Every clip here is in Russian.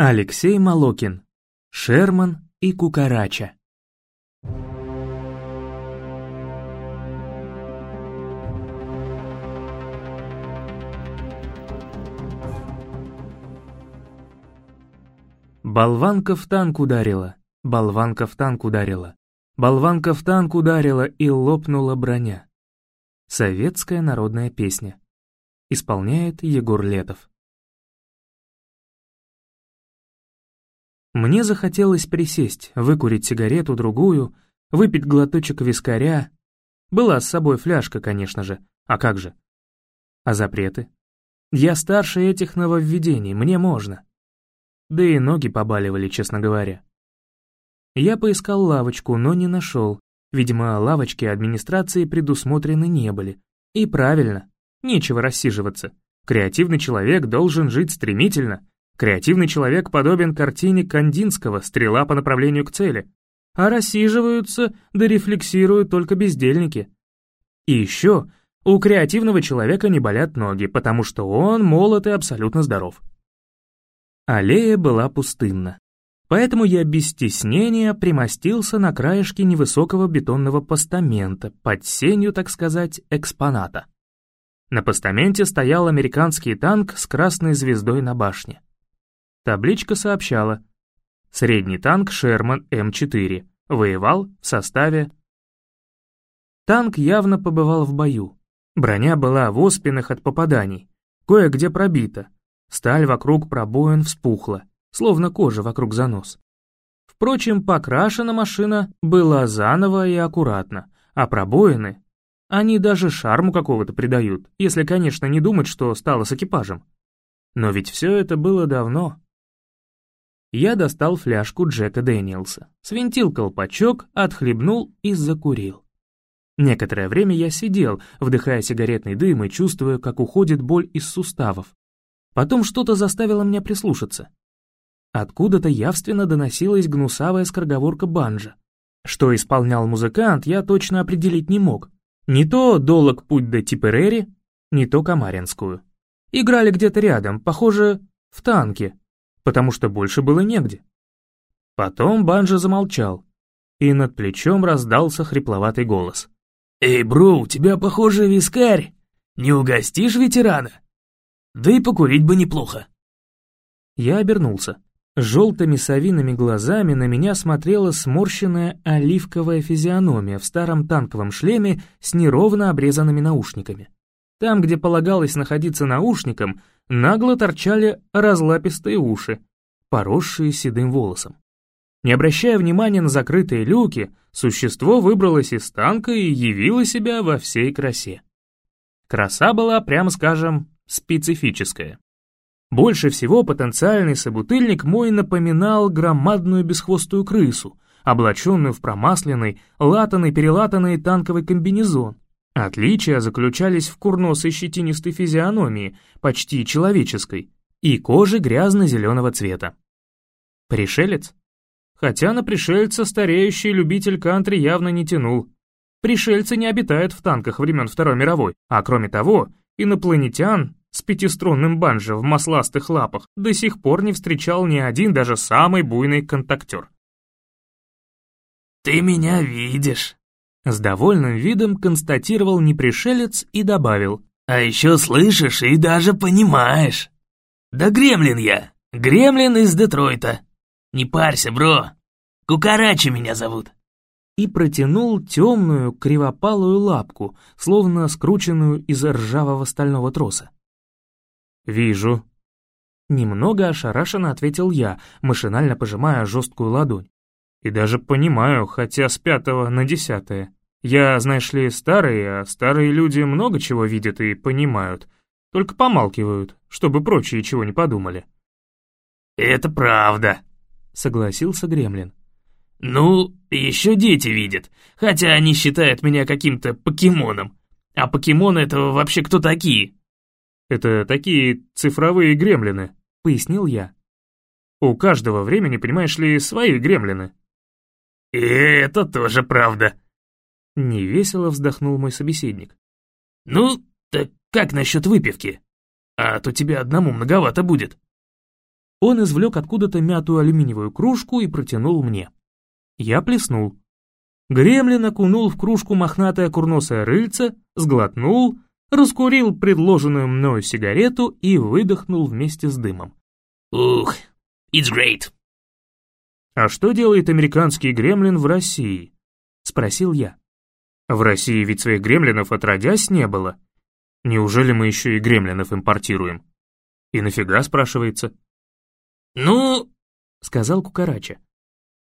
Алексей Малокин. Шерман и Кукарача. Болванка в танк ударила, болванка в танк ударила, болванка в танк ударила и лопнула броня. Советская народная песня. Исполняет Егор Летов. Мне захотелось присесть, выкурить сигарету, другую, выпить глоточек вискаря. Была с собой фляжка, конечно же. А как же? А запреты? Я старше этих нововведений, мне можно. Да и ноги побаливали, честно говоря. Я поискал лавочку, но не нашел. Видимо, лавочки администрации предусмотрены не были. И правильно, нечего рассиживаться. Креативный человек должен жить стремительно. Креативный человек подобен картине Кандинского «Стрела по направлению к цели». А рассиживаются, да рефлексируют только бездельники. И еще, у креативного человека не болят ноги, потому что он молод и абсолютно здоров. Аллея была пустынна. Поэтому я без стеснения примостился на краешке невысокого бетонного постамента, под сенью, так сказать, экспоната. На постаменте стоял американский танк с красной звездой на башне. Табличка сообщала «Средний танк Шерман М4, воевал в составе...» Танк явно побывал в бою. Броня была в оспинах от попаданий, кое-где пробита, сталь вокруг пробоин вспухла, словно кожа вокруг занос. Впрочем, покрашена машина была заново и аккуратно, а пробоины, они даже шарму какого-то придают, если, конечно, не думать, что стало с экипажем. Но ведь все это было давно. Я достал фляжку Джека Дэниелса, свинтил колпачок, отхлебнул и закурил. Некоторое время я сидел, вдыхая сигаретный дым и чувствуя, как уходит боль из суставов. Потом что-то заставило меня прислушаться. Откуда-то явственно доносилась гнусавая скороговорка банджа. Что исполнял музыкант, я точно определить не мог. Не то «Долог путь до Типерери», не то «Камаринскую». Играли где-то рядом, похоже, в танке, потому что больше было негде. Потом банджа замолчал, и над плечом раздался хрипловатый голос. «Эй, бро, у тебя, похоже, вискарь. Не угостишь ветерана? Да и покурить бы неплохо». Я обернулся. Желтыми совиными глазами на меня смотрела сморщенная оливковая физиономия в старом танковом шлеме с неровно обрезанными наушниками. Там, где полагалось находиться наушником, нагло торчали разлапистые уши, поросшие седым волосом. Не обращая внимания на закрытые люки, существо выбралось из танка и явило себя во всей красе. Краса была, прямо скажем, специфическая. Больше всего потенциальный собутыльник мой напоминал громадную бесхвостую крысу, облаченную в промасленный, латанный-перелатанный танковый комбинезон. Отличия заключались в курносой щетинистой физиономии, почти человеческой, и коже грязно-зеленого цвета. Пришелец? Хотя на пришельца стареющий любитель кантри явно не тянул. Пришельцы не обитают в танках времен Второй мировой, а кроме того, инопланетян с пятиструнным банджо в масластых лапах до сих пор не встречал ни один даже самый буйный контактер. «Ты меня видишь», — с довольным видом констатировал непришелец и добавил. «А еще слышишь и даже понимаешь. Да гремлин я, гремлин из Детройта. Не парься, бро, Кукарачи меня зовут» и протянул темную кривопалую лапку, словно скрученную из ржавого стального троса. «Вижу». Немного ошарашенно ответил я, машинально пожимая жесткую ладонь. «И даже понимаю, хотя с пятого на десятое. Я, знаешь ли, старый, а старые люди много чего видят и понимают, только помалкивают, чтобы прочие чего не подумали». «Это правда», — согласился Гремлин. «Ну, еще дети видят, хотя они считают меня каким-то покемоном. А покемоны — это вообще кто такие?» Это такие цифровые гремлины», — пояснил я. «У каждого времени, понимаешь ли, свои гремлины». «И это тоже правда», — невесело вздохнул мой собеседник. «Ну, так как насчет выпивки? А то тебе одному многовато будет». Он извлек откуда-то мятую алюминиевую кружку и протянул мне. Я плеснул. Гремлин окунул в кружку мохнатое курносое рыльце, сглотнул, раскурил предложенную мною сигарету и выдохнул вместе с дымом. «Ух, it's great!» «А что делает американский гремлин в России?» — спросил я. «В России ведь своих гремлинов отродясь не было. Неужели мы еще и гремлинов импортируем?» «И нафига?» — спрашивается. «Ну...» — сказал Кукарача.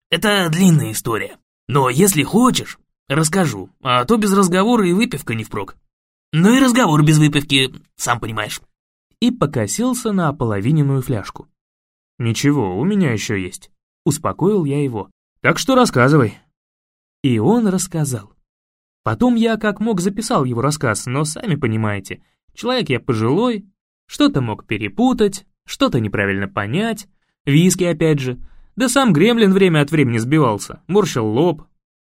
«Это длинная история. Но если хочешь, расскажу, а то без разговора и выпивка не впрок. Ну и разговор без выпивки, сам понимаешь». И покосился на ополовиненную фляжку. «Ничего, у меня еще есть», — успокоил я его. «Так что рассказывай». И он рассказал. Потом я как мог записал его рассказ, но сами понимаете, человек я пожилой, что-то мог перепутать, что-то неправильно понять, виски опять же, да сам гремлин время от времени сбивался, морщил лоб,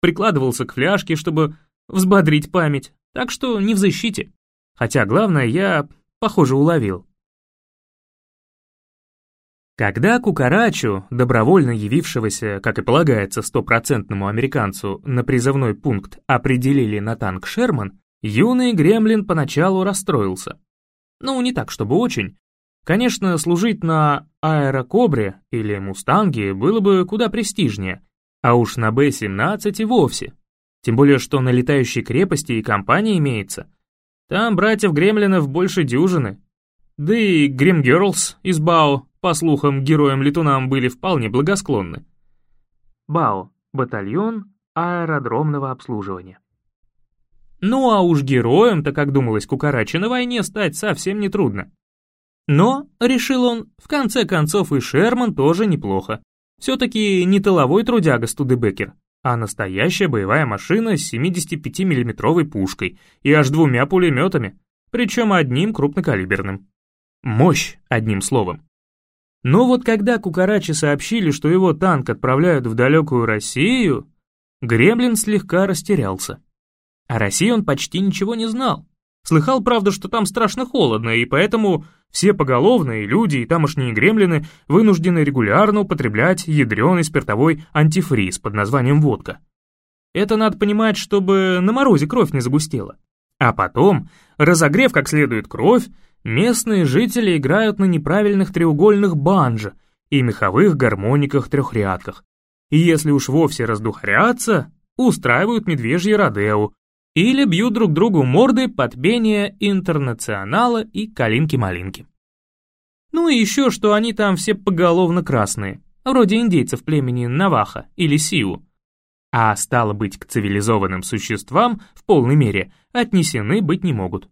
прикладывался к фляжке, чтобы взбодрить память, так что не в защите. Хотя главное я, похоже, уловил. Когда Кукарачу, добровольно явившегося, как и полагается, стопроцентному американцу, на призывной пункт определили на танк «Шерман», юный гремлин поначалу расстроился. Ну, не так, чтобы очень. Конечно, служить на аэрокобре или мустанге было бы куда престижнее, а уж на Б-17 и вовсе. Тем более, что на летающей крепости и компания имеется. Там братьев Гремлинов больше дюжины. Да и Гримгерлс из Бао по слухам, героям-летунам были вполне благосклонны. БАО — батальон аэродромного обслуживания. Ну а уж героем-то, как думалось Кукарачи, на войне стать совсем нетрудно. Но, решил он, в конце концов и Шерман тоже неплохо. Все-таки не тыловой трудяга Студебекер, а настоящая боевая машина с 75 миллиметровой пушкой и аж двумя пулеметами, причем одним крупнокалиберным. Мощь, одним словом. Но вот когда Кукарачи сообщили, что его танк отправляют в далекую Россию, Гремлин слегка растерялся. О России он почти ничего не знал. Слыхал, правда, что там страшно холодно, и поэтому все поголовные люди и тамошние гремлины вынуждены регулярно употреблять ядреный спиртовой антифриз под названием водка. Это надо понимать, чтобы на морозе кровь не загустела. А потом, разогрев как следует кровь, местные жители играют на неправильных треугольных банджо и меховых гармониках-трехрядках. И если уж вовсе раздухарятся, устраивают медвежьи родео или бьют друг другу морды под пение интернационала и калинки-малинки. Ну и еще, что они там все поголовно красные, вроде индейцев племени Наваха или Сиу, а стало быть, к цивилизованным существам в полной мере отнесены быть не могут.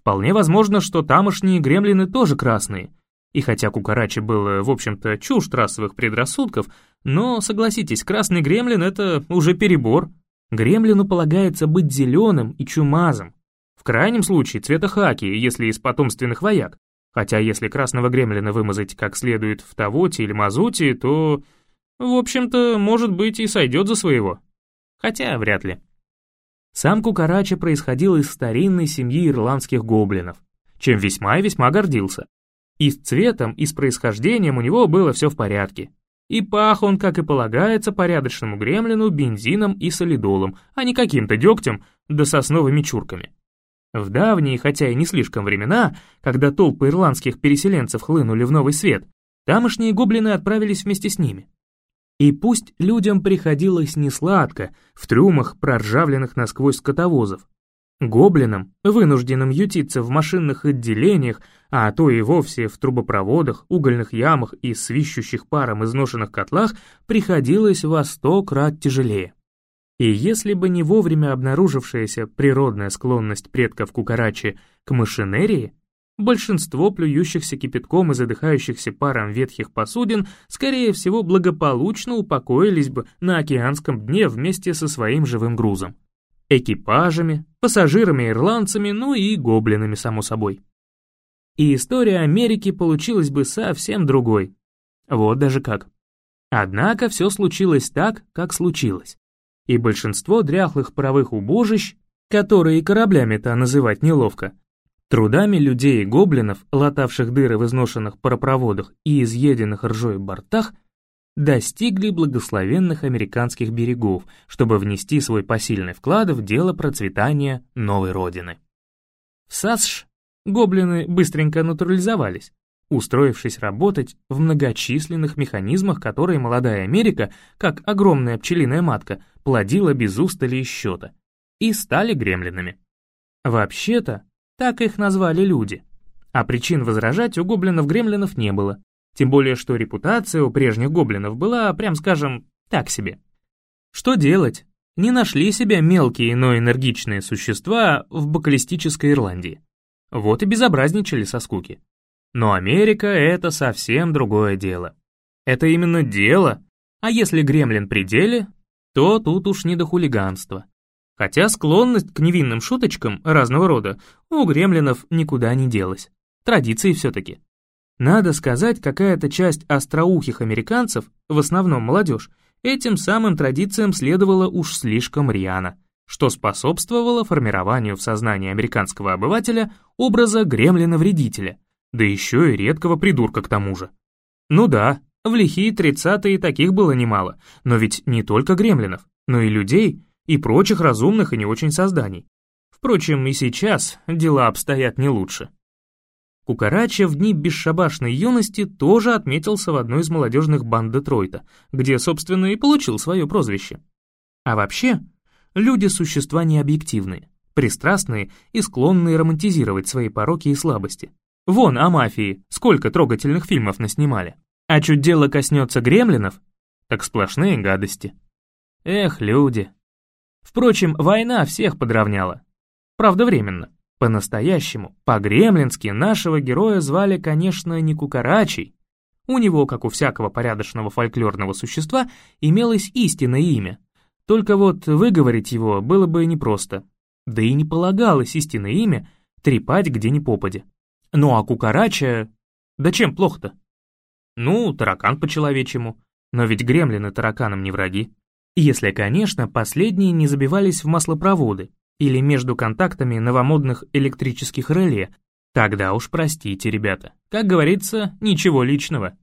Вполне возможно, что тамошние гремлины тоже красные. И хотя Кукарачи был, в общем-то, чушь расовых предрассудков, но, согласитесь, красный гремлин — это уже перебор. Гремлину полагается быть зеленым и чумазом. В крайнем случае цвета хаки, если из потомственных вояк. Хотя если красного гремлина вымазать как следует в тавоте или мазуте, то, в общем-то, может быть и сойдет за своего. Хотя вряд ли. Сам Кукарача происходил из старинной семьи ирландских гоблинов, чем весьма и весьма гордился. И с цветом, и с происхождением у него было все в порядке. И пах он, как и полагается порядочному гремлину, бензином и солидолом, а не каким-то дегтем да сосновыми чурками. В давние, хотя и не слишком времена, когда толпы ирландских переселенцев хлынули в новый свет, тамошние гоблины отправились вместе с ними. И пусть людям приходилось несладко в трюмах проржавленных насквозь скотовозов, гоблинам, вынужденным ютиться в машинных отделениях, а то и вовсе в трубопроводах, угольных ямах и свищущих паром изношенных котлах, приходилось во сто крат тяжелее. И если бы не вовремя обнаружившаяся природная склонность предков Кукарачи к машинерии, большинство плюющихся кипятком и задыхающихся паром ветхих посудин, скорее всего, благополучно упокоились бы на океанском дне вместе со своим живым грузом. Экипажами, пассажирами-ирландцами, ну и гоблинами, само собой. И история Америки получилась бы совсем другой. Вот даже как. Однако все случилось так, как случилось. И большинство дряхлых паровых убожищ, которые кораблями-то называть неловко, Трудами людей и гоблинов, латавших дыры в изношенных паропроводах и изъеденных ржой бортах, достигли благословенных американских берегов, чтобы внести свой посильный вклад в дело процветания новой родины. В САСШ гоблины быстренько натурализовались, устроившись работать в многочисленных механизмах, которые молодая Америка, как огромная пчелиная матка, плодила без устали и счета, и стали гремлинами. Вообще-то, так их назвали люди, а причин возражать у гоблинов-гремлинов не было, тем более что репутация у прежних гоблинов была, прям скажем, так себе. Что делать? Не нашли себя мелкие, но энергичные существа в бакалистической Ирландии. Вот и безобразничали со скуки. Но Америка — это совсем другое дело. Это именно дело, а если гремлин при деле, то тут уж не до хулиганства. Хотя склонность к невинным шуточкам разного рода у гремлинов никуда не делась. Традиции все-таки. Надо сказать, какая-то часть остроухих американцев, в основном молодежь, этим самым традициям следовала уж слишком рьяно, что способствовало формированию в сознании американского обывателя образа гремлина-вредителя – да еще и редкого придурка к тому же. Ну да, в лихие тридцатые таких было немало, но ведь не только гремлинов, но и людей, и прочих разумных и не очень созданий. Впрочем, и сейчас дела обстоят не лучше. Кукарача в дни бесшабашной юности тоже отметился в одной из молодежных банд Детройта, где, собственно, и получил свое прозвище. А вообще, люди — существа необъективные, пристрастные и склонные романтизировать свои пороки и слабости. Вон, о мафии, сколько трогательных фильмов наснимали. А чуть дело коснется гремлинов, так сплошные гадости. Эх, люди. Впрочем, война всех подровняла. Правда, временно. По-настоящему, по-гремлински нашего героя звали, конечно, не Кукарачей. У него, как у всякого порядочного фольклорного существа, имелось истинное имя. Только вот выговорить его было бы непросто. Да и не полагалось истинное имя трепать где ни попадя. Ну а кукарача... Да чем плохо-то? Ну, таракан по-человечему. Но ведь гремлины тараканам не враги. Если, конечно, последние не забивались в маслопроводы или между контактами новомодных электрических реле, тогда уж простите, ребята. Как говорится, ничего личного.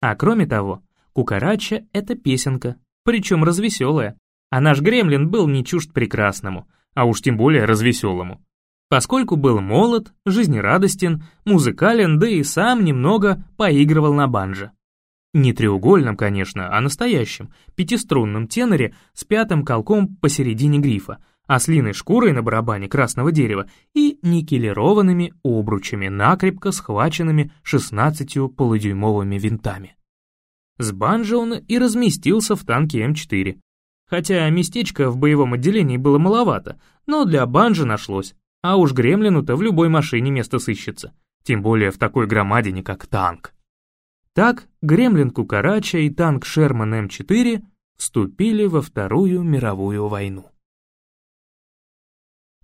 А кроме того, кукарача — это песенка, причем развеселая. А наш гремлин был не чужд прекрасному, а уж тем более развеселому поскольку был молод, жизнерадостен, музыкален, да и сам немного поигрывал на банджо. Не треугольном, конечно, а настоящем, пятиструнном теноре с пятым колком посередине грифа, ослиной шкурой на барабане красного дерева и никелированными обручами, накрепко схваченными шестнадцатью полудюймовыми винтами. С банджо он и разместился в танке М4. Хотя местечко в боевом отделении было маловато, но для банджо нашлось. А уж гремлину-то в любой машине место сыщется, тем более в такой громадине, как танк. Так гремлин Кукарача и танк Шерман М4 вступили во Вторую мировую войну.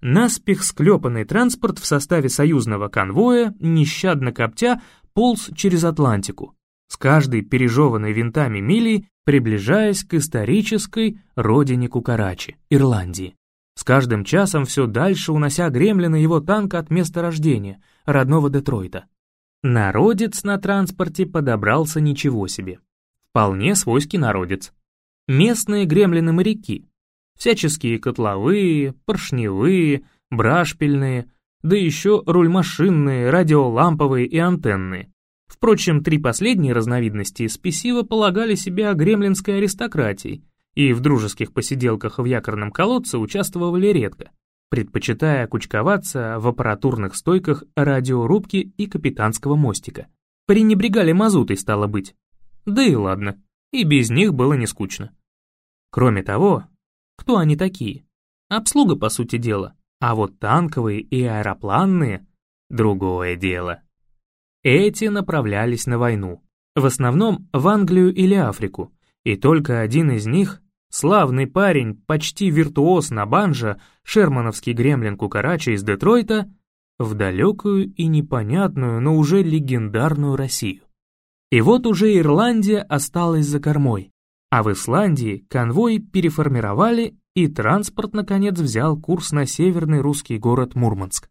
Наспех склепанный транспорт в составе союзного конвоя, нещадно коптя, полз через Атлантику, с каждой пережеванной винтами мили приближаясь к исторической родине Кукарачи, Ирландии. С каждым часом все дальше унося гремлина его танк от места рождения, родного Детройта. Народец на транспорте подобрался ничего себе. Вполне свойский народец. Местные гремлины-моряки. Всяческие котловые, поршневые, брашпильные, да еще рульмашинные, радиоламповые и антенные. Впрочем, три последние разновидности спесиво полагали себя гремлинской аристократией, и в дружеских посиделках в якорном колодце участвовали редко, предпочитая кучковаться в аппаратурных стойках радиорубки и капитанского мостика. Пренебрегали мазутой, стало быть. Да и ладно, и без них было не скучно. Кроме того, кто они такие? Обслуга, по сути дела, а вот танковые и аэропланные — другое дело. Эти направлялись на войну, в основном в Англию или Африку, и только один из них Славный парень, почти виртуоз на банджо, шермановский гремлин Кукарача из Детройта, в далекую и непонятную, но уже легендарную Россию. И вот уже Ирландия осталась за кормой, а в Исландии конвой переформировали и транспорт наконец взял курс на северный русский город Мурманск.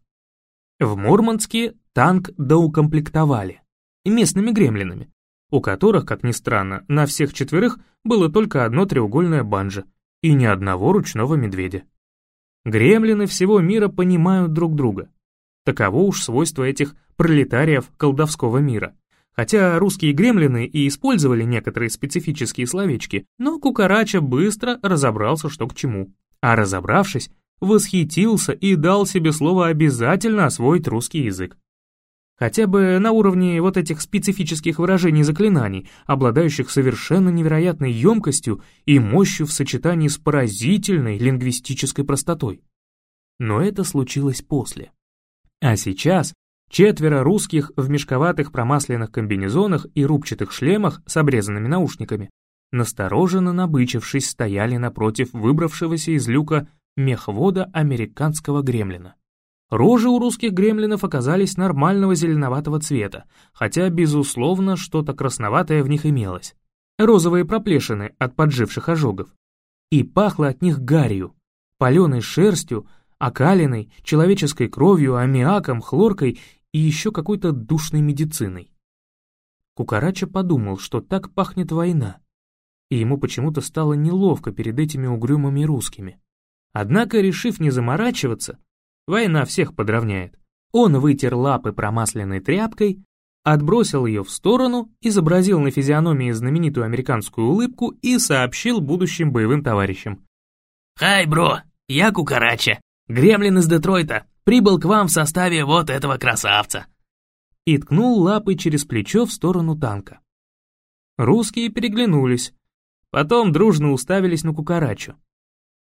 В Мурманске танк доукомплектовали местными гремлинами, у которых, как ни странно, на всех четверых было только одно треугольное банджо и ни одного ручного медведя. Гремлины всего мира понимают друг друга. Таково уж свойство этих пролетариев колдовского мира. Хотя русские гремлины и использовали некоторые специфические словечки, но Кукарача быстро разобрался, что к чему. А разобравшись, восхитился и дал себе слово обязательно освоить русский язык. Хотя бы на уровне вот этих специфических выражений заклинаний, обладающих совершенно невероятной емкостью и мощью в сочетании с поразительной лингвистической простотой. Но это случилось после. А сейчас четверо русских в мешковатых промасленных комбинезонах и рубчатых шлемах с обрезанными наушниками, настороженно набычившись, стояли напротив выбравшегося из люка мехвода американского гремлина. Рожи у русских гремлинов оказались нормального зеленоватого цвета, хотя, безусловно, что-то красноватое в них имелось. Розовые проплешины от подживших ожогов. И пахло от них гарью, паленой шерстью, окалиной, человеческой кровью, аммиаком, хлоркой и еще какой-то душной медициной. Кукарача подумал, что так пахнет война, и ему почему-то стало неловко перед этими угрюмыми русскими. Однако, решив не заморачиваться, война всех подровняет, он вытер лапы промасленной тряпкой, отбросил ее в сторону, изобразил на физиономии знаменитую американскую улыбку и сообщил будущим боевым товарищам. «Хай, бро, я Кукарача. Гремлин из Детройта прибыл к вам в составе вот этого красавца!» И ткнул лапой через плечо в сторону танка. Русские переглянулись, потом дружно уставились на кукарачу.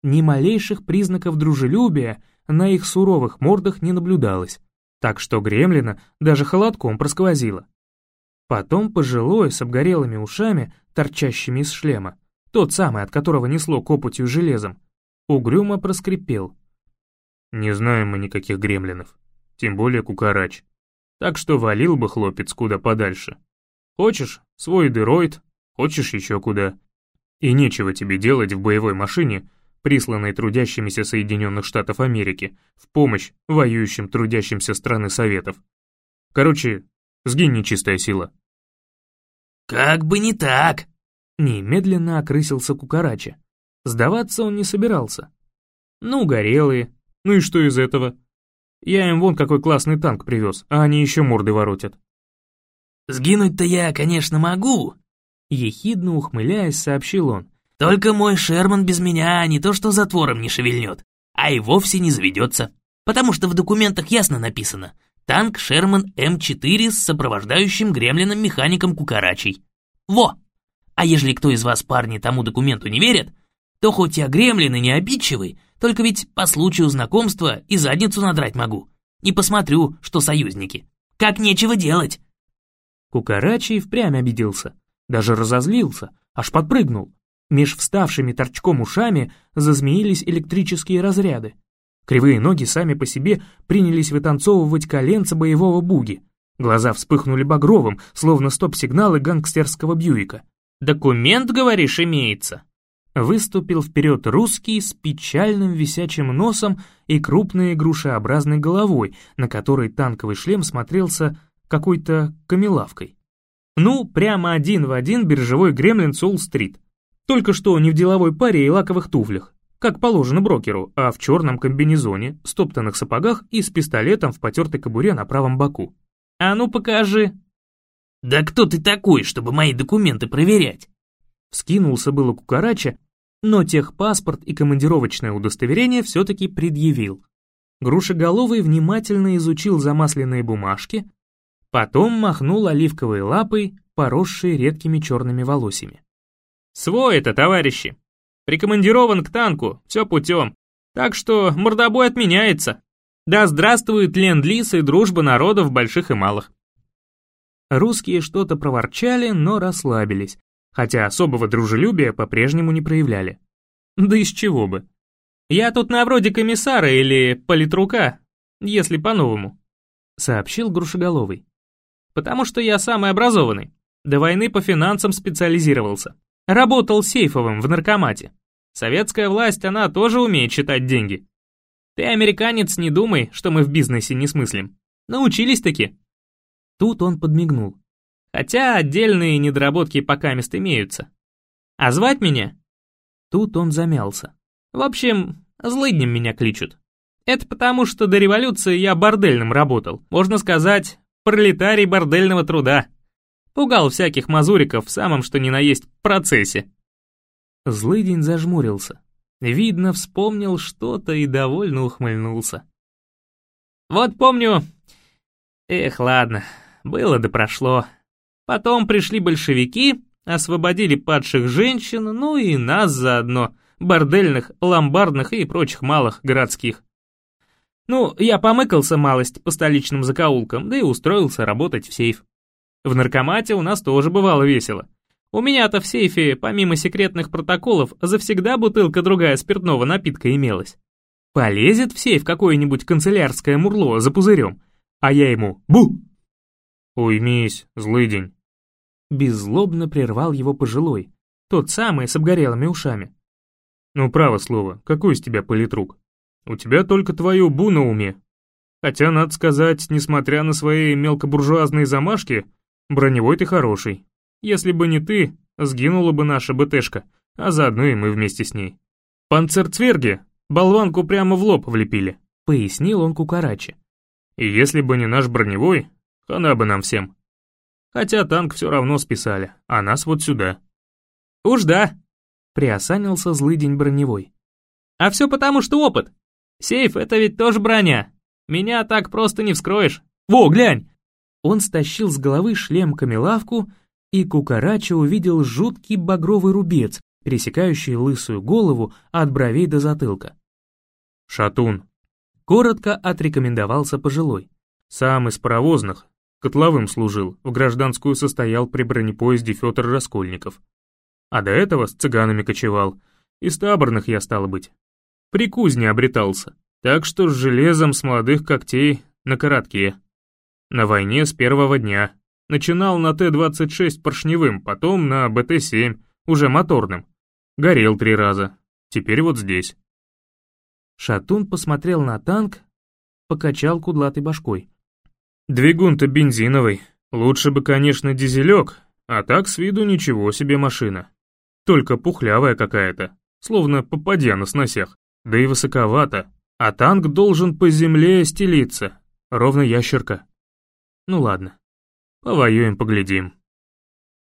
Ни малейших признаков дружелюбия на их суровых мордах не наблюдалось, так что гремлина даже холодком просквозило. Потом пожилой с обгорелыми ушами, торчащими из шлема, тот самый, от которого несло копотью железом, угрюмо проскрипел. Не знаем мы никаких гремлинов, тем более кукарач. Так что валил бы хлопец куда подальше. Хочешь, свой дероид, хочешь еще куда. И нечего тебе делать в боевой машине, присланной трудящимися Соединенных Штатов Америки, в помощь воюющим трудящимся страны Советов. Короче, сгинь нечистая сила. «Как бы не так!» Немедленно окрысился Кукарача. Сдаваться он не собирался. Ну, горелые, ну и что из этого? Я им вон какой классный танк привез, а они еще морды воротят. «Сгинуть-то я, конечно, могу», — ехидно ухмыляясь, сообщил он. «Только мой Шерман без меня не то что затвором не шевельнет, а и вовсе не заведется, потому что в документах ясно написано «Танк Шерман М4 с сопровождающим гремлином-механиком Кукарачей». Во! А ежели кто из вас, парни, тому документу не верит, то хоть я гремлин и не обидчивый, только ведь по случаю знакомства и задницу надрать могу. Не посмотрю, что союзники. Как нечего делать. Кукарачий впрямь обиделся, даже разозлился, аж подпрыгнул. Меж вставшими торчком ушами зазмеились электрические разряды. Кривые ноги сами по себе принялись вытанцовывать коленца боевого буги. Глаза вспыхнули багровым, словно стоп-сигналы гангстерского Бьюика. «Документ, говоришь, имеется?» Выступил вперед русский с печальным висячим носом и крупной грушеобразной головой, на которой танковый шлем смотрелся какой-то камелавкой. Ну, прямо один в один биржевой гремлин Соул-стрит. Только что не в деловой паре и лаковых туфлях, как положено брокеру, а в черном комбинезоне, стоптанных сапогах и с пистолетом в потертой кобуре на правом боку. «А ну покажи!» «Да кто ты такой, чтобы мои документы проверять?» Вскинулся было Кукарача, но техпаспорт и командировочное удостоверение все-таки предъявил. Грушеголовый внимательно изучил замасленные бумажки, потом махнул оливковой лапой, поросшей редкими черными волосями. «Свой это, товарищи! Прикомандирован к танку, все путем, так что мордобой отменяется. Да здравствует ленд-лиз и дружба народов больших и малых!» Русские что-то проворчали, но расслабились, хотя особого дружелюбия по-прежнему не проявляли. Да из чего бы. Я тут на вроде комиссара или политрука, если по-новому, сообщил Грушеголовый. Потому что я самый образованный. До войны по финансам специализировался. Работал сейфовым в наркомате. Советская власть, она тоже умеет считать деньги. Ты, американец, не думай, что мы в бизнесе не смыслим. Научились-таки. Тут он подмигнул. Хотя отдельные недоработки пока мест имеются. А звать меня? Тут он замялся. В общем, злыднем меня кличут. Это потому, что до революции я бордельным работал. Можно сказать, пролетарий бордельного труда. Пугал всяких мазуриков в самом что ни на есть процессе. Злыдень зажмурился. Видно, вспомнил что-то и довольно ухмыльнулся. Вот помню... Эх, ладно, было да прошло. Потом пришли большевики, освободили падших женщин, ну и нас заодно, бордельных, ломбардных и прочих малых городских. Ну, я помыкался малость по столичным закоулкам, да и устроился работать в сейф. В наркомате у нас тоже бывало весело. У меня-то в сейфе, помимо секретных протоколов, завсегда бутылка другая спиртного напитка имелась. Полезет в сейф какое-нибудь канцелярское мурло за пузырем, а я ему «Бу!» «Уймись, злый день!» Беззлобно прервал его пожилой, тот самый с обгорелыми ушами. «Ну, право слово, какой из тебя политрук? У тебя только твое «бу» на уме. Хотя, надо сказать, несмотря на свои мелкобуржуазные замашки, броневой ты хороший. Если бы не ты, сгинула бы наша БТшка, а заодно и мы вместе с ней. Панцерцверги болванку прямо в лоб влепили», — пояснил он Кукарачи. «И если бы не наш броневой, хана бы нам всем. Хотя танк все равно списали, а нас вот сюда». «Уж да», — приосанился злый день броневой. «А все потому, что опыт. Сейф — это ведь тоже броня. Меня так просто не вскроешь. Во, глянь!» Он стащил с головы шлем камелавку, и Кукарача увидел жуткий багровый рубец, пересекающий лысую голову от бровей до затылка. «Шатун», — коротко отрекомендовался пожилой. «Сам из паровозных, котловым служил, в гражданскую состоял при бронепоезде Федор Раскольников. А до этого с цыганами кочевал, из таборных я, стало быть. При кузне обретался, так что с железом с молодых когтей на коротке. На войне с первого дня. Начинал на Т-26 поршневым, потом на БТ-7, уже моторным. Горел три раза. Теперь вот здесь. Шатун посмотрел на танк, покачал кудлатой башкой. Двигун-то бензиновый. Лучше бы, конечно, дизелек, а так с виду ничего себе машина. Только пухлявая какая-то, словно попадя на сносях. Да и высоковато. А танк должен по земле стелиться, ровно ящерка. Ну ладно, повоюем, поглядим.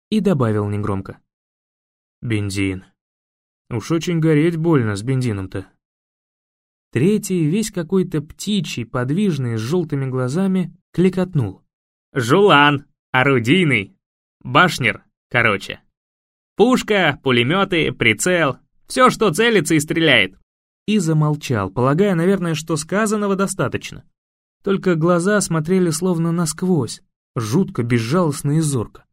И добавил негромко. Бензин. Уж очень гореть больно с бензином-то. Третий, весь какой-то птичий, подвижный, с желтыми глазами, кликотнул. «Жулан! Орудийный! Башнер, короче. Пушка, пулеметы, прицел, все, что целится и стреляет». И замолчал, полагая, наверное, что сказанного достаточно. Только глаза смотрели словно насквозь, жутко, безжалостно и зорко.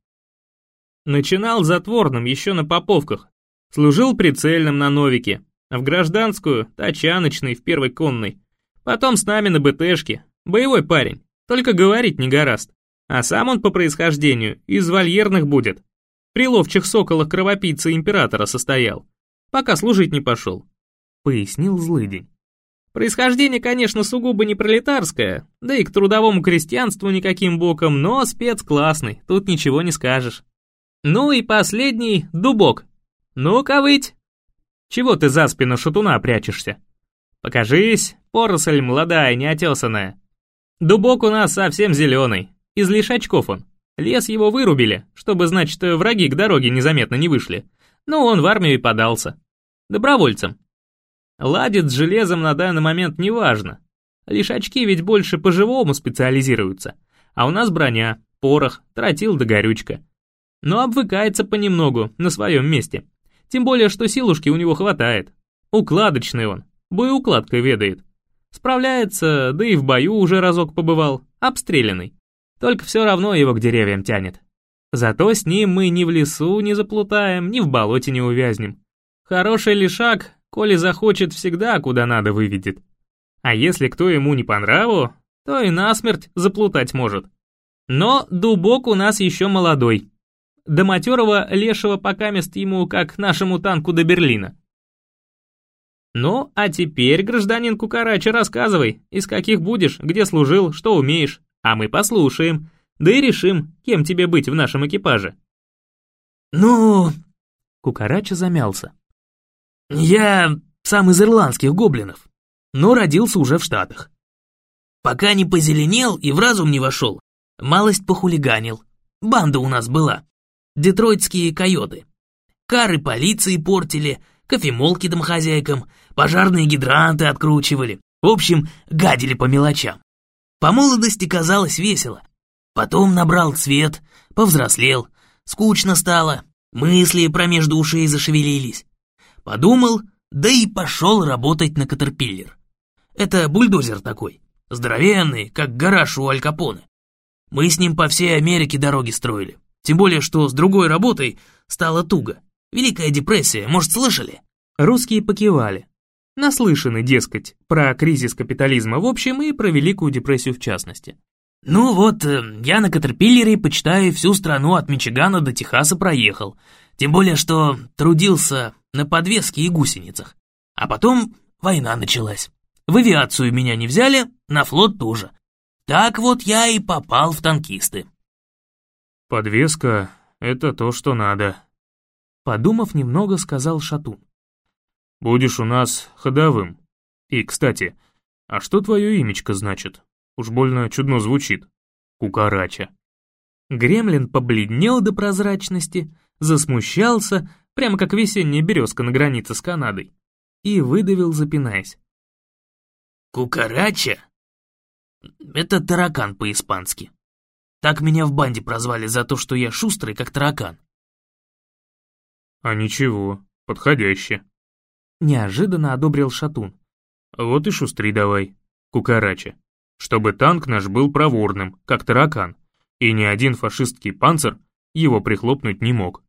Начинал затворным еще на Поповках, служил прицельным на Новике, в гражданскую, тачаночный в первой конной. Потом с нами на БТшке. Боевой парень, только говорить не гораст. А сам он по происхождению из вольерных будет. При ловчих соколах кровопийца императора состоял. Пока служить не пошел. Пояснил злыдень. Происхождение, конечно, сугубо не пролетарское, да и к трудовому крестьянству никаким боком, но спец классный, тут ничего не скажешь. Ну и последний — дубок. Ну-ка, выть! Чего ты за спину шатуна прячешься? Покажись, поросль молодая, неотесанная. Дубок у нас совсем зеленый, из лишачков он. Лес его вырубили, чтобы, значит, враги к дороге незаметно не вышли. Ну, он в армию и подался. Добровольцем. Ладит с железом на данный момент неважно. Лишачки ведь больше по-живому специализируются. А у нас броня, порох, тротил да горючка. Но обвыкается понемногу, на своем месте. Тем более, что силушки у него хватает. Укладочный он, боеукладкой ведает. Справляется, да и в бою уже разок побывал, обстрелянный. Только все равно его к деревьям тянет. Зато с ним мы ни в лесу не заплутаем, ни в болоте не увязнем. Хороший лишак, коли захочет, всегда куда надо выведет. А если кто ему не по нраву, то и насмерть заплутать может. Но дубок у нас еще молодой. До матерого лешего пока мест ему, как нашему танку до Берлина. Ну, а теперь, гражданин Кукарача, рассказывай, из каких будешь, где служил, что умеешь, а мы послушаем, да и решим, кем тебе быть в нашем экипаже». «Ну...» Кукарача замялся. «Я сам из ирландских гоблинов, но родился уже в Штатах. Пока не позеленел и в разум не вошел, малость похулиганил. Банда у нас была. Детройтские койоты. Кары полиции портили, кофемолки домохозяйкам, пожарные гидранты откручивали. В общем, гадили по мелочам. По молодости казалось весело. Потом набрал цвет, повзрослел, скучно стало, мысли промежду ушей зашевелились. Подумал, да и пошел работать на Катерпиллер. Это бульдозер такой, здоровенный, как гараж у Аль Капоне. Мы с ним по всей Америке дороги строили. Тем более, что с другой работой стало туго. Великая депрессия, может, слышали? Русские покивали. Наслышаны, дескать, про кризис капитализма в общем и про Великую депрессию в частности. Ну вот, э, я на Катерпиллере, почитай, всю страну от Мичигана до Техаса проехал. Тем более, что трудился на подвеске и гусеницах. А потом война началась. В авиацию меня не взяли, на флот тоже. Так вот я и попал в танкисты. «Подвеска — это то, что надо», — подумав немного, сказал Шатун. «Будешь у нас ходовым. И, кстати, а что твое имечко значит? Уж больно чудно звучит. Кукарача». Гремлин побледнел до прозрачности, засмущался, прямо как весенняя березка на границе с Канадой, и выдавил, запинаясь. «Кукарача? Это таракан по-испански. Так меня в банде прозвали за то, что я шустрый, как таракан». «А ничего, подходяще». Неожиданно одобрил Шатун. «Вот и шустри давай, кукарача, чтобы танк наш был проворным, как таракан, и ни один фашистский панцир его прихлопнуть не мог».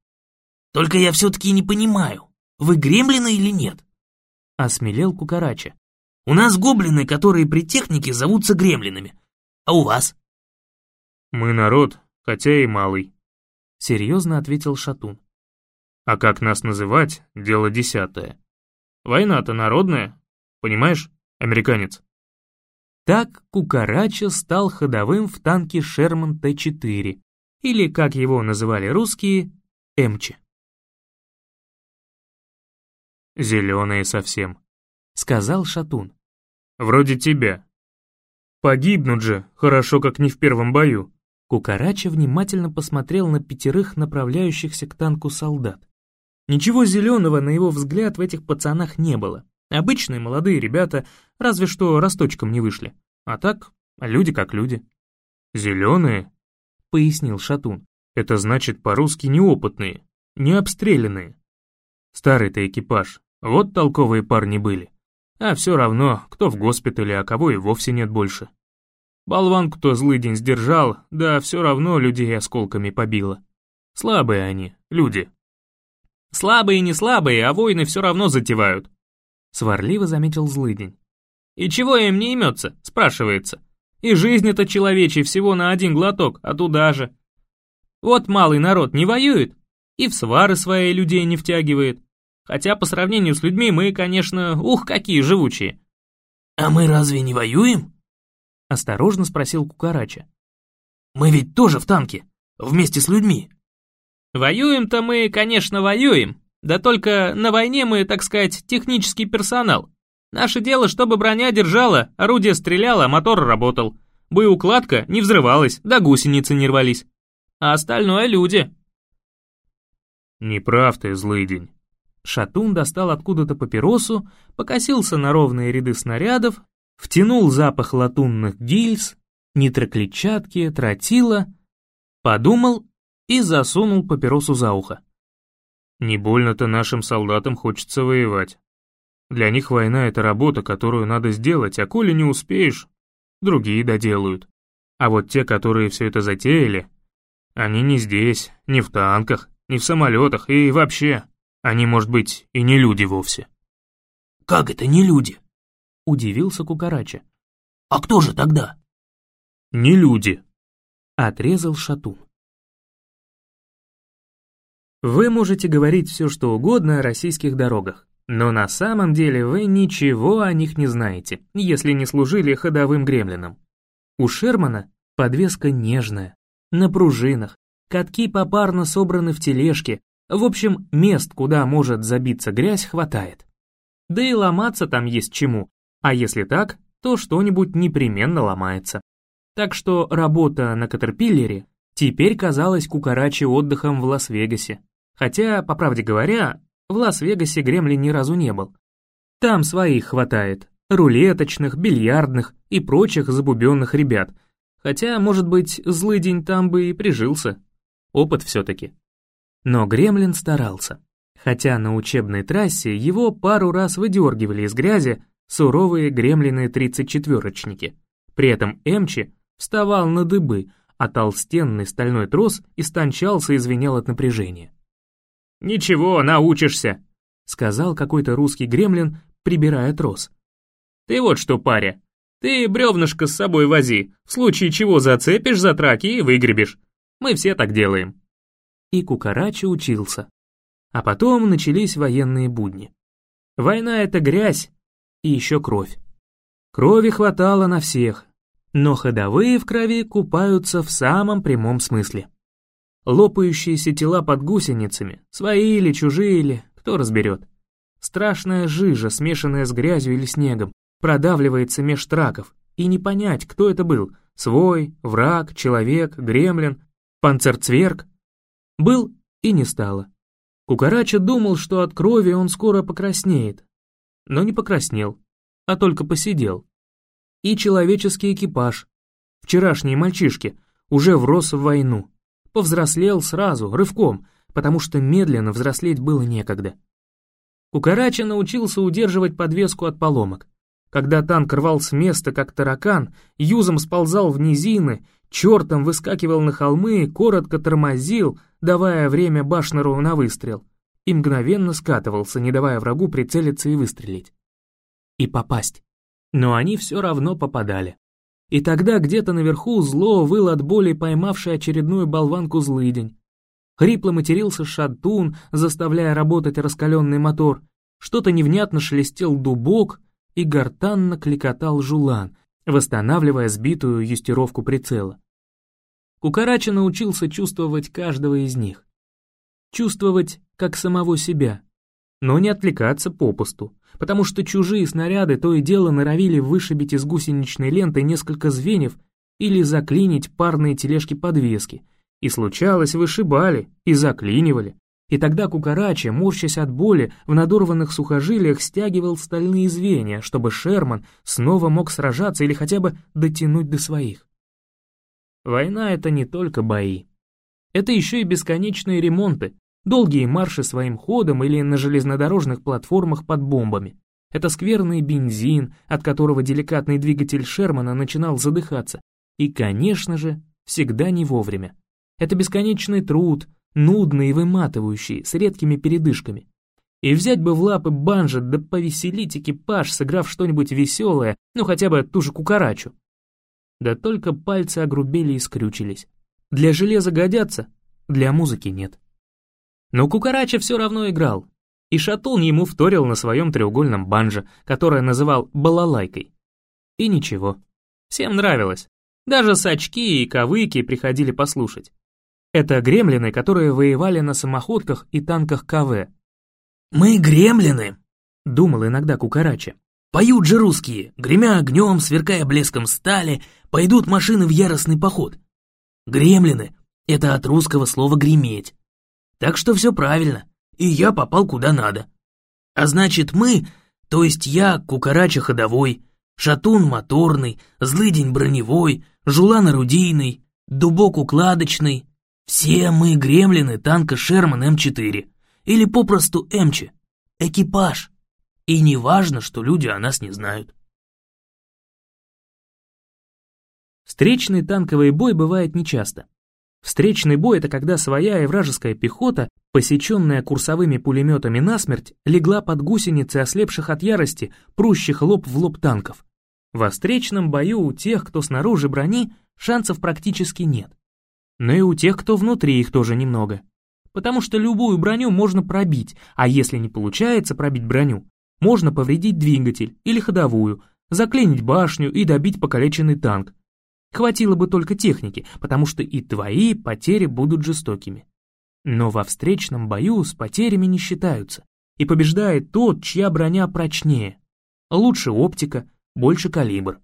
«Только я все-таки не понимаю, вы гремлины или нет?» Осмелел кукарача. «У нас гоблины, которые при технике зовутся гремлинами, а у вас?» «Мы народ, хотя и малый», — серьезно ответил Шатун. «А как нас называть, дело десятое. Война-то народная, понимаешь, американец?» Так Кукарача стал ходовым в танке Шерман Т-4, или, как его называли русские, Эмчи. «Зеленые совсем», — сказал Шатун. «Вроде тебя. Погибнут же, хорошо, как не в первом бою». Кукарача внимательно посмотрел на пятерых направляющихся к танку солдат. Ничего зеленого, на его взгляд, в этих пацанах не было. Обычные молодые ребята, разве что росточком не вышли. А так, люди как люди. «Зеленые?» — пояснил Шатун. «Это значит по-русски неопытные, не обстрелянные. Старый-то экипаж, вот толковые парни были. А все равно, кто в госпитале, а кого и вовсе нет больше. Болванку кто злый день сдержал, да все равно людей осколками побило. Слабые они, люди. Слабые не слабые, а воины все равно затевают. Сварливо заметил злыдень. И чего им не имется, спрашивается. И жизнь-то человечий всего на один глоток, а туда же. Вот малый народ не воюет, и в свары свои людей не втягивает. Хотя по сравнению с людьми мы, конечно, ух, какие живучие. «А мы разве не воюем?» — осторожно спросил Кукарача. «Мы ведь тоже в танке, вместе с людьми». «Воюем-то мы, конечно, воюем, да только на войне мы, так сказать, технический персонал. Наше дело, чтобы броня держала, орудие стреляло, мотор работал, боеукладка не взрывалась, да гусеницы не рвались. А остальное люди». «Не прав ты, злый день». Шатун достал откуда-то папиросу, покосился на ровные ряды снарядов, втянул запах латунных гильз, нитроклетчатки, тротила, подумал и засунул папиросу за ухо. Не больно-то нашим солдатам хочется воевать. Для них война — это работа, которую надо сделать, а коли не успеешь, другие доделают. А вот те, которые все это затеяли, они не здесь, не в танках, не в самолетах и вообще, они, может быть, и не люди вовсе. «Как это не люди?» Удивился Кукарача. «А кто же тогда?» «Не люди», — отрезал Шатун. Вы можете говорить все, что угодно о российских дорогах, но на самом деле вы ничего о них не знаете, если не служили ходовым гремлином. У Шермана Подвеска нежная, на пружинах, катки попарно собраны в тележке, в общем, мест, куда может забиться грязь, хватает. Да и ломаться там есть чему, а если так, то что-нибудь непременно ломается. Так что работа на Катерпиллере теперь казалась кукарачи отдыхом в Лас-Вегасе. Хотя, по правде говоря, в Лас-Вегасе Гремли ни разу не был. Там своих хватает, рулеточных, бильярдных и прочих забубенных ребят. Хотя, может быть, злый день там бы и прижился. Опыт все-таки. Но Гремлин старался. Хотя на учебной трассе его пару раз выдергивали из грязи суровые гремлины-34-очники. При этом Эмчи вставал на дыбы, а толстенный стальной трос истончался и звенел от напряжения. «Ничего, научишься», — сказал какой-то русский гремлин, прибирая трос. «Ты вот что, паря, ты бревнышко с собой вози, в случае чего зацепишь за траки и выгребешь. Мы все так делаем». И Кукарачи учился. А потом начались военные будни. Война — это грязь и еще кровь. Крови хватало на всех, но ходовые в крови купаются в самом прямом смысле. Лопающиеся тела под гусеницами, свои или чужие или, кто разберет. Страшная жижа, смешанная с грязью или снегом, продавливается меж траков, и не понять, кто это был, свой, враг, человек, гремлин, панцерцверг. Был и не стало. Кукарача думал, что от крови он скоро покраснеет, но не покраснел, а только посидел и человеческий экипаж. Вчерашние мальчишки уже врос в войну. Повзрослел сразу, рывком, потому что медленно взрослеть было некогда. Кукарача научился удерживать подвеску от поломок. Когда танк рвал с места, как таракан, юзом сползал в низины, чертом выскакивал на холмы, коротко тормозил, давая время Башнеру на выстрел, и мгновенно скатывался, не давая врагу прицелиться и выстрелить. И попасть но они все равно попадали. И тогда где-то наверху зло выл от боли поймавший очередную болванку злыдень. Хрипло матерился шатун, заставляя работать раскаленный мотор. Что-то невнятно шелестел дубок, и гортанно кликотал жулан, восстанавливая сбитую юстировку прицела. Кукарача научился чувствовать каждого из них. Чувствовать как самого себя, но не отвлекаться попусту, потому что чужие снаряды то и дело норовили вышибить из гусеничной ленты несколько звеньев или заклинить парные тележки-подвески, и случалось, вышибали и заклинивали. И тогда Кукарача, морщась от боли, в надорванных сухожилиях стягивал стальные звенья, чтобы Шерман снова мог сражаться или хотя бы дотянуть до своих. Война — это не только бои. Это еще и бесконечные ремонты, Долгие марши своим ходом или на железнодорожных платформах под бомбами. Это скверный бензин, от которого деликатный двигатель Шермана начинал задыхаться. И, конечно же, всегда не вовремя. Это бесконечный труд, нудный и выматывающий, с редкими передышками. И взять бы в лапы банжа, да повеселить экипаж, сыграв что-нибудь веселое, ну хотя бы ту же кукарачу. Да только пальцы огрубели и скрючились. Для железа годятся, для музыки нет. Но Кукарача все равно играл, и Шатун ему вторил на своем треугольном банже, которое называл балалайкой. И ничего, всем нравилось. Даже сачки и кавыки приходили послушать. Это гремлины, которые воевали на самоходках и танках КВ. «Мы гремлины», — думал иногда Кукарача. «Поют же русские, гремя огнем, сверкая блеском стали, пойдут машины в яростный поход. Гремлины — это от русского слова «греметь». Так что все правильно, и я попал куда надо. А значит, мы, то есть я, кукарача ходовой, шатун моторный, злыдень броневой, жулан орудийный, дубок укладочный, все мы гремлины танка Шерман М4, или попросту Эмчи, экипаж. И не важно, что люди о нас не знают. Встречный танковый бой бывает нечасто. Встречный бой — это когда своя и вражеская пехота, посеченная курсовыми пулеметами насмерть, легла под гусеницы ослепших от ярости, прущих лоб в лоб танков. Во встречном бою у тех, кто снаружи брони, шансов практически нет. Но и у тех, кто внутри, их тоже немного. Потому что любую броню можно пробить, а если не получается пробить броню, можно повредить двигатель или ходовую, заклинить башню и добить покалеченный танк. Хватило бы только техники, потому что и твои потери будут жестокими. Но во встречном бою с потерями не считаются, и побеждает тот, чья броня прочнее. Лучше оптика, больше калибр.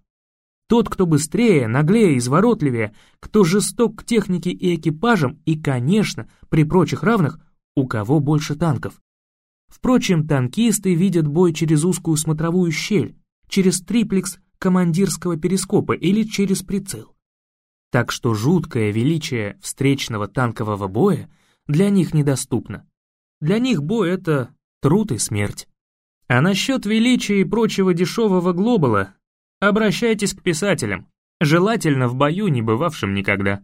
Тот, кто быстрее, наглее, изворотливее, кто жесток к технике и экипажам, и, конечно, при прочих равных, у кого больше танков. Впрочем, танкисты видят бой через узкую смотровую щель, через триплекс командирского перископа или через прицел. Так что жуткое величие встречного танкового боя для них недоступно. Для них бой — это труд и смерть. А насчет величия и прочего дешевого глобала обращайтесь к писателям, желательно в бою, не бывавшим никогда.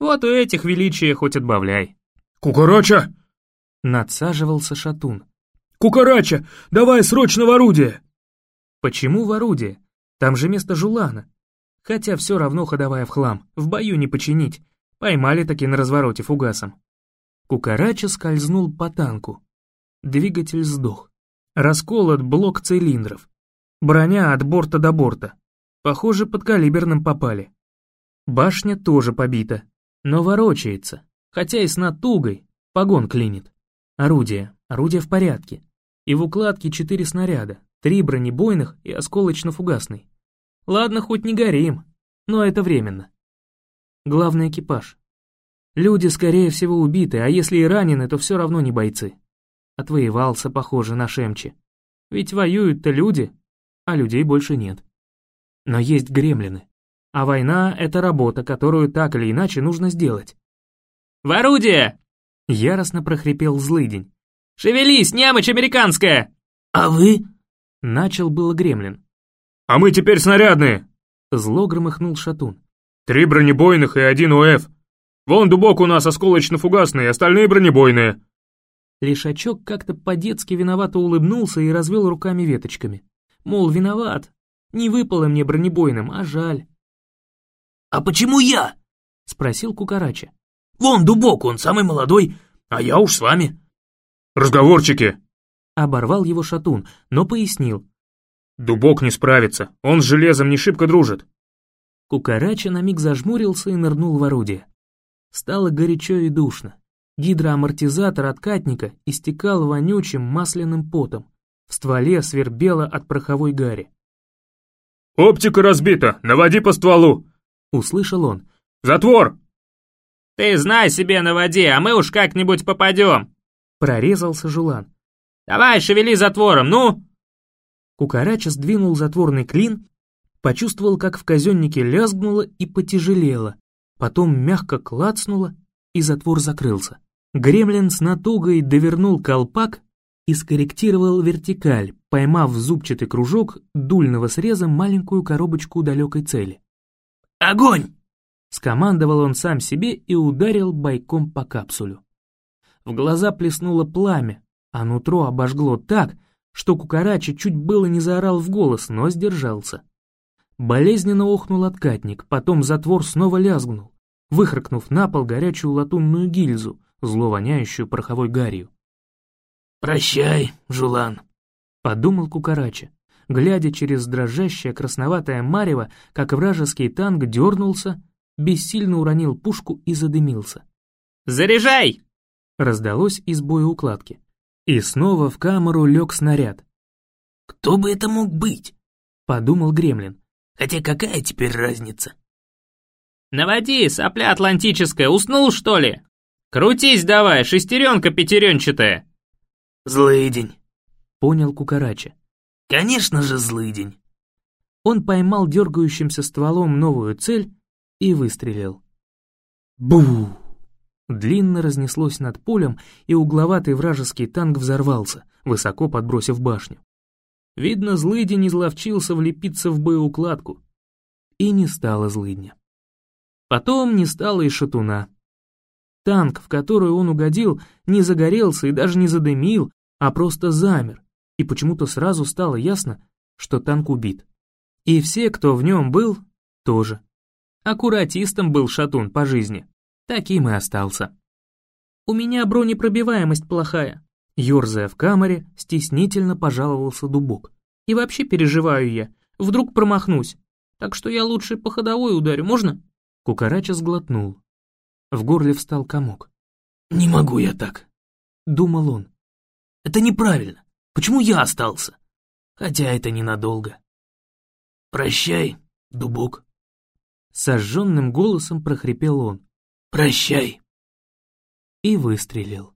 Вот у этих величия хоть отбавляй. «Кукарача!» — надсаживался Шатун. «Кукарача, давай срочно в орудие!» Почему в орудие? Там же место Жулана. Хотя все равно ходовая в хлам, в бою не починить. Поймали таки на развороте фугасом. Кукарача скользнул по танку. Двигатель сдох. Расколот блок цилиндров. Броня от борта до борта. Похоже, под калиберным попали. Башня тоже побита, но ворочается, хотя и с натугой, погон клинит. Орудие, орудие в порядке. И в укладке четыре снаряда, Три бронебойных и осколочно-фугасный. Ладно, хоть не горим, но это временно. Главный экипаж. Люди, скорее всего, убиты, а если и ранены, то все равно не бойцы. Отвоевался, похоже, на Шемче. Ведь воюют-то люди, а людей больше нет. Но есть гремлины. А война — это работа, которую так или иначе нужно сделать. «В орудие!» — яростно прохрипел злыдень. «Шевелись, немочь американская!» «А вы?» Начал было гремлин. «А мы теперь снарядные!» Зло громыхнул шатун. «Три бронебойных и один УФ. Вон дубок у нас осколочно-фугасный, остальные бронебойные». Лишачок как-то по-детски виновато улыбнулся и развел руками веточками. Мол, виноват. Не выпало мне бронебойным, а жаль. «А почему я?» — спросил Кукарача. «Вон дубок, он самый молодой, а я уж с вами». «Разговорчики!» Оборвал его шатун, но пояснил. «Дубок не справится, он с железом не шибко дружит». Кукарача на миг зажмурился и нырнул в орудие. Стало горячо и душно. Гидроамортизатор откатника истекал вонючим масляным потом. В стволе свербело от пороховой гари. «Оптика разбита, наводи по стволу!» — услышал он. «Затвор!» «Ты знай себе наводи, а мы уж как-нибудь попадем!» Прорезался Жулан. «Давай, шевели затвором, ну!» Кукарача сдвинул затворный клин, почувствовал, как в казеннике лязгнуло и потяжелело, потом мягко клацнуло, и затвор закрылся. Гремлин с натугой довернул колпак и скорректировал вертикаль, поймав в зубчатый кружок дульного среза маленькую коробочку далекой цели. «Огонь!» — скомандовал он сам себе и ударил бойком по капсулю. В глаза плеснуло пламя, а нутро обожгло так, что Кукарача чуть было не заорал в голос, но сдержался. Болезненно охнул откатник, потом затвор снова лязгнул, выхракнув на пол горячую латунную гильзу, зло воняющую пороховой гарью. «Прощай, Жулан», — подумал Кукарача, глядя через дрожащее красноватое марево, как вражеский танк дернулся, бессильно уронил пушку и задымился. «Заряжай!» — раздалось из боеукладки. И снова в камеру лег снаряд. «Кто бы это мог быть?» — подумал Гремлин. «Хотя какая теперь разница?» «Наводи, сопля атлантическая, уснул, что ли? Крутись давай, шестеренка пятеренчатая!» «Злый день», — понял Кукарача. «Конечно же злый день». Он поймал дергающимся стволом новую цель и выстрелил. Бу! Длинно разнеслось над полем, и угловатый вражеский танк взорвался, высоко подбросив башню. Видно, злыдень изловчился влепиться в боеукладку. И не стало злыдня. Потом не стало и шатуна. Танк, в который он угодил, не загорелся и даже не задымил, а просто замер, и почему-то сразу стало ясно, что танк убит. И все, кто в нем был, тоже. Аккуратистом был шатун по жизни. Таким и остался. «У меня бронепробиваемость плохая», — ерзая в камере, стеснительно пожаловался дубок. «И вообще переживаю я, вдруг промахнусь. Так что я лучше по ходовой ударю, можно?» Кукарача сглотнул. В горле встал комок. «Не могу я так», — думал он. «Это неправильно. Почему я остался? Хотя это ненадолго. Прощай, дубок». Сожженным голосом прохрипел он. «Прощай». И выстрелил.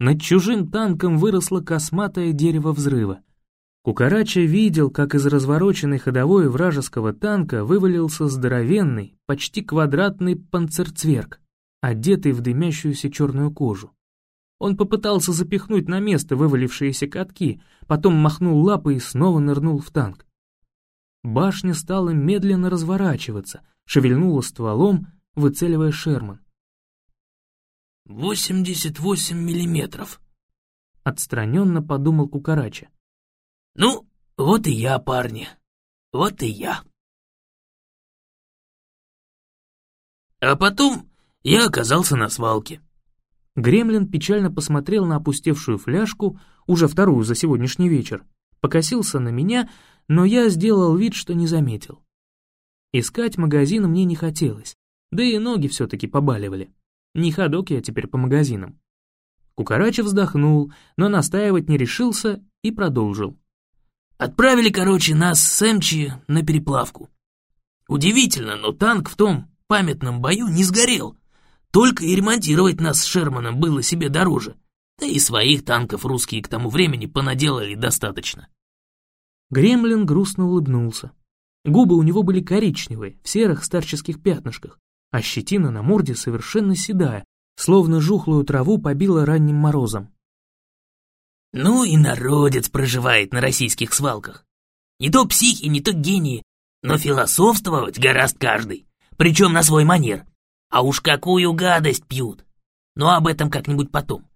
Над чужим танком выросло косматое дерево взрыва. Кукарача видел, как из развороченной ходовой вражеского танка вывалился здоровенный, почти квадратный панцерцверг, одетый в дымящуюся черную кожу. Он попытался запихнуть на место вывалившиеся катки, потом махнул лапой и снова нырнул в танк. Башня стала медленно разворачиваться, шевельнула стволом, выцеливая Шерман. «Восемьдесят восемь миллиметров», — отстраненно подумал Кукарача. «Ну, вот и я, парни, вот и я». А потом я оказался на свалке. Гремлин печально посмотрел на опустевшую фляжку, уже вторую за сегодняшний вечер, покосился на меня, но я сделал вид, что не заметил. Искать магазин мне не хотелось, да и ноги все-таки побаливали. Не ходок я теперь по магазинам. Кукарача вздохнул, но настаивать не решился и продолжил. Отправили, короче, нас с Эмчи на переплавку. Удивительно, но танк в том памятном бою не сгорел. Только и ремонтировать нас с Шерманом было себе дороже. Да и своих танков русские к тому времени понаделали достаточно. Гремлин грустно улыбнулся. Губы у него были коричневые, в серых старческих пятнышках а щетина на морде совершенно седая, словно жухлую траву побила ранним морозом. «Ну и народец проживает на российских свалках. Не то психи, не то гении, но философствовать гораст каждый, причем на свой манер. А уж какую гадость пьют! Но об этом как-нибудь потом.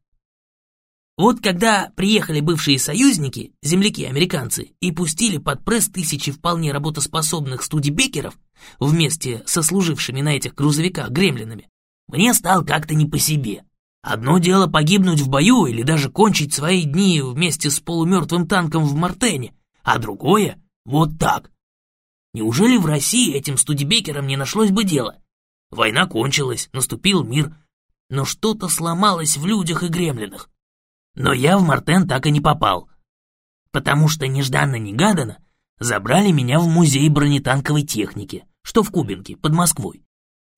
Вот когда приехали бывшие союзники, земляки-американцы, и пустили под пресс тысячи вполне работоспособных студибекеров вместе со служившими на этих грузовиках гремлинами, мне стало как-то не по себе. Одно дело погибнуть в бою или даже кончить свои дни вместе с полумертвым танком в Мартене, а другое — вот так. Неужели в России этим студибекерам не нашлось бы дела? Война кончилась, наступил мир, но что-то сломалось в людях и гремлинах. Но я в Мартен так и не попал, потому что нежданно-негаданно забрали меня в музей бронетанковой техники, что в Кубинке, под Москвой.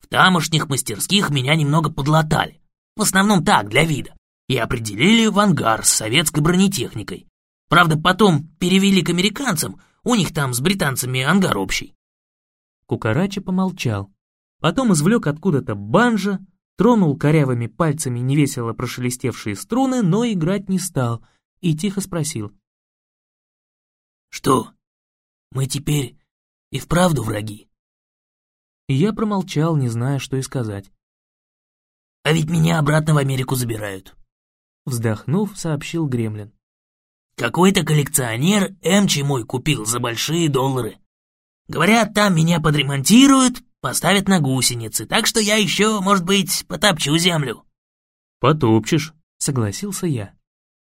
В тамошних мастерских меня немного подлатали, в основном так, для вида, и определили в ангар с советской бронетехникой. Правда, потом перевели к американцам, у них там с британцами ангар общий. Кукарача помолчал, потом извлек откуда-то банджо, тронул корявыми пальцами невесело прошелестевшие струны, но играть не стал и тихо спросил. «Что, мы теперь и вправду враги?» Я промолчал, не зная, что и сказать. «А ведь меня обратно в Америку забирают», — вздохнув, сообщил Гремлин. «Какой-то коллекционер Эмчи мой купил за большие доллары. Говорят, там меня подремонтируют, поставят на гусеницы, так что я еще, может быть, потопчу землю». «Потопчешь», — согласился я.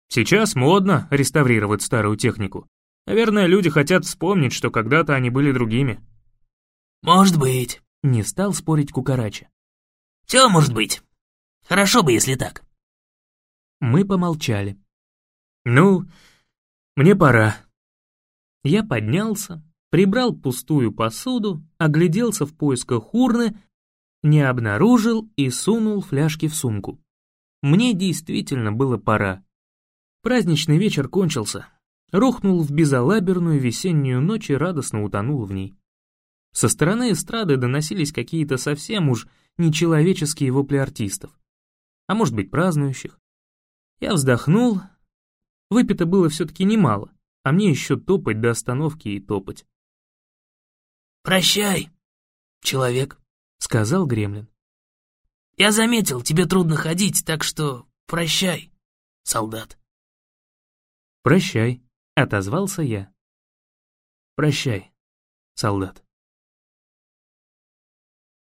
«Сейчас модно реставрировать старую технику. Наверное, люди хотят вспомнить, что когда-то они были другими». «Может быть», — не стал спорить Кукарача. «Все может быть. Хорошо бы, если так». Мы помолчали. «Ну, мне пора». Я поднялся, прибрал пустую посуду, огляделся в поисках урны, не обнаружил и сунул фляжки в сумку. Мне действительно было пора. Праздничный вечер кончился, рухнул в безалаберную весеннюю ночь и радостно утонул в ней. Со стороны эстрады доносились какие-то совсем уж нечеловеческие вопли артистов. А может быть, празднующих. Я вздохнул. Выпито было все-таки немало, а мне еще топать до остановки и топать. «Прощай, человек», — сказал Гремлин. «Я заметил, тебе трудно ходить, так что прощай, солдат». «Прощай», — отозвался я. «Прощай, солдат».